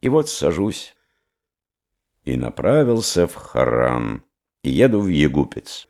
И вот сажусь. И направился в Харан. И еду в Егупец.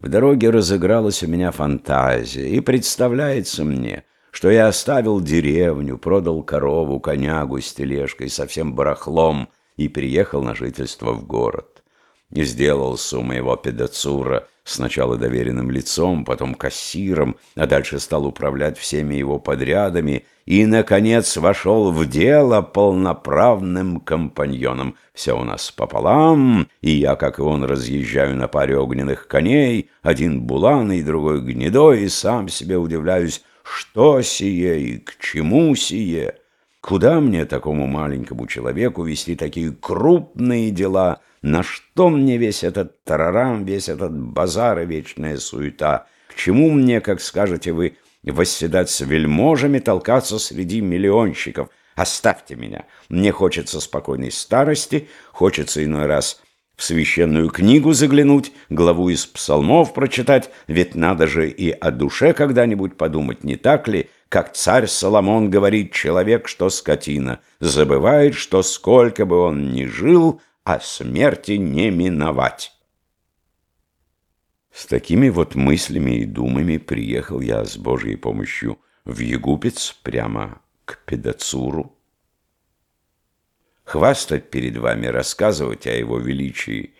В дороге разыгралась у меня фантазия, и представляется мне, что я оставил деревню, продал корову, конягу с тележкой, совсем барахлом, и приехал на жительство в город. И сделался у моего педацура сначала доверенным лицом, потом кассиром, а дальше стал управлять всеми его подрядами и, наконец, вошел в дело полноправным компаньоном. Все у нас пополам, и я, как и он, разъезжаю на паре огненных коней, один буланый, другой гнедой, и сам себе удивляюсь, что сие и к чему сие. Куда мне, такому маленькому человеку, вести такие крупные дела? На что мне весь этот тарарам, весь этот базар и вечная суета? К чему мне, как скажете вы, восседать с вельможами, толкаться среди миллионщиков? Оставьте меня. Мне хочется спокойной старости, хочется иной раз в священную книгу заглянуть, главу из псалмов прочитать, ведь надо же и о душе когда-нибудь подумать, не так ли, как царь Соломон говорит, человек, что скотина, забывает, что сколько бы он ни жил, а смерти не миновать. С такими вот мыслями и думами приехал я с Божьей помощью в Егупец прямо к Педацуру, хвастать перед вами, рассказывать о его величии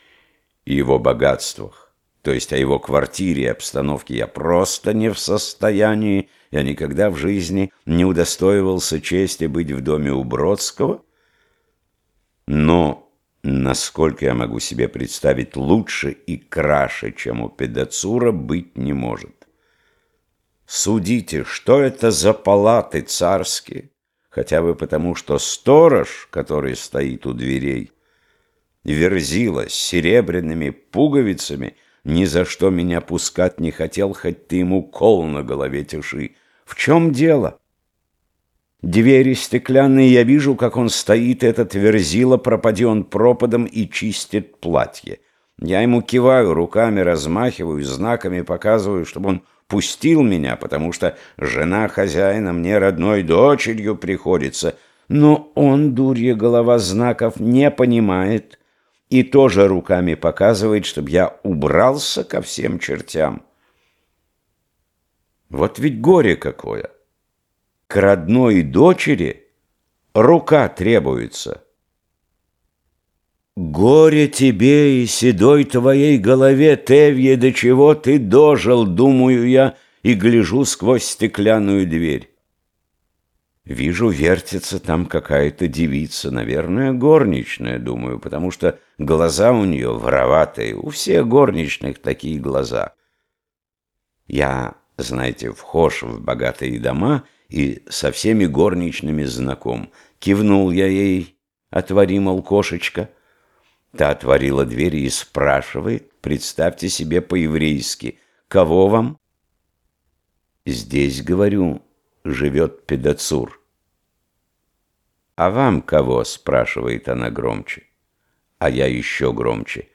и его богатствах, то есть о его квартире и обстановке, я просто не в состоянии, я никогда в жизни не удостоивался чести быть в доме у Бродского, но, насколько я могу себе представить, лучше и краше, чем у Педацура, быть не может. Судите, что это за палаты царские? хотя бы потому, что сторож, который стоит у дверей, верзила с серебряными пуговицами, ни за что меня пускать не хотел, хоть ты ему кол на голове тиши. В чем дело? Двери стеклянные, я вижу, как он стоит, этот верзила, пропади он пропадом и чистит платье. Я ему киваю, руками размахиваю, знаками показываю, чтобы он пустил меня, потому что жена хозяина мне родной дочерью приходится. Но он, дурья голова, знаков не понимает и тоже руками показывает, чтобы я убрался ко всем чертям. Вот ведь горе какое! К родной дочери рука требуется. Горе тебе и седой твоей голове, Тевье, до чего ты дожил, думаю я, и гляжу сквозь стеклянную дверь. Вижу, вертится там какая-то девица, наверное, горничная, думаю, потому что глаза у нее вороватые, у всех горничных такие глаза. Я, знаете, вхож в богатые дома и со всеми горничными знаком. Кивнул я ей, отвори, мол, кошечка — Та отворила дверь и спрашивает, представьте себе по-еврейски, «Кого вам?» «Здесь, говорю, живет педацур». «А вам кого?» — спрашивает она громче. А я еще громче.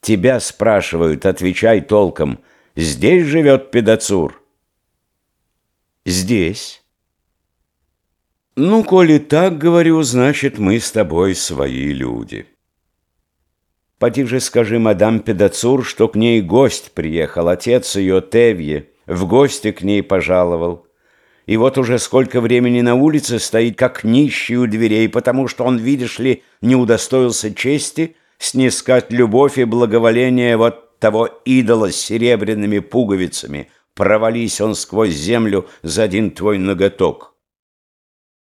«Тебя спрашивают, отвечай толком. Здесь живет педацур?» «Здесь». «Ну, коли так, говорю, значит, мы с тобой свои люди». Поди же скажи мадам Педацур, что к ней гость приехал, отец ее Тевье, в гости к ней пожаловал. И вот уже сколько времени на улице стоит, как нищий у дверей, потому что он, видишь ли, не удостоился чести снискать любовь и благоволение вот того идола с серебряными пуговицами. Провались он сквозь землю за один твой ноготок.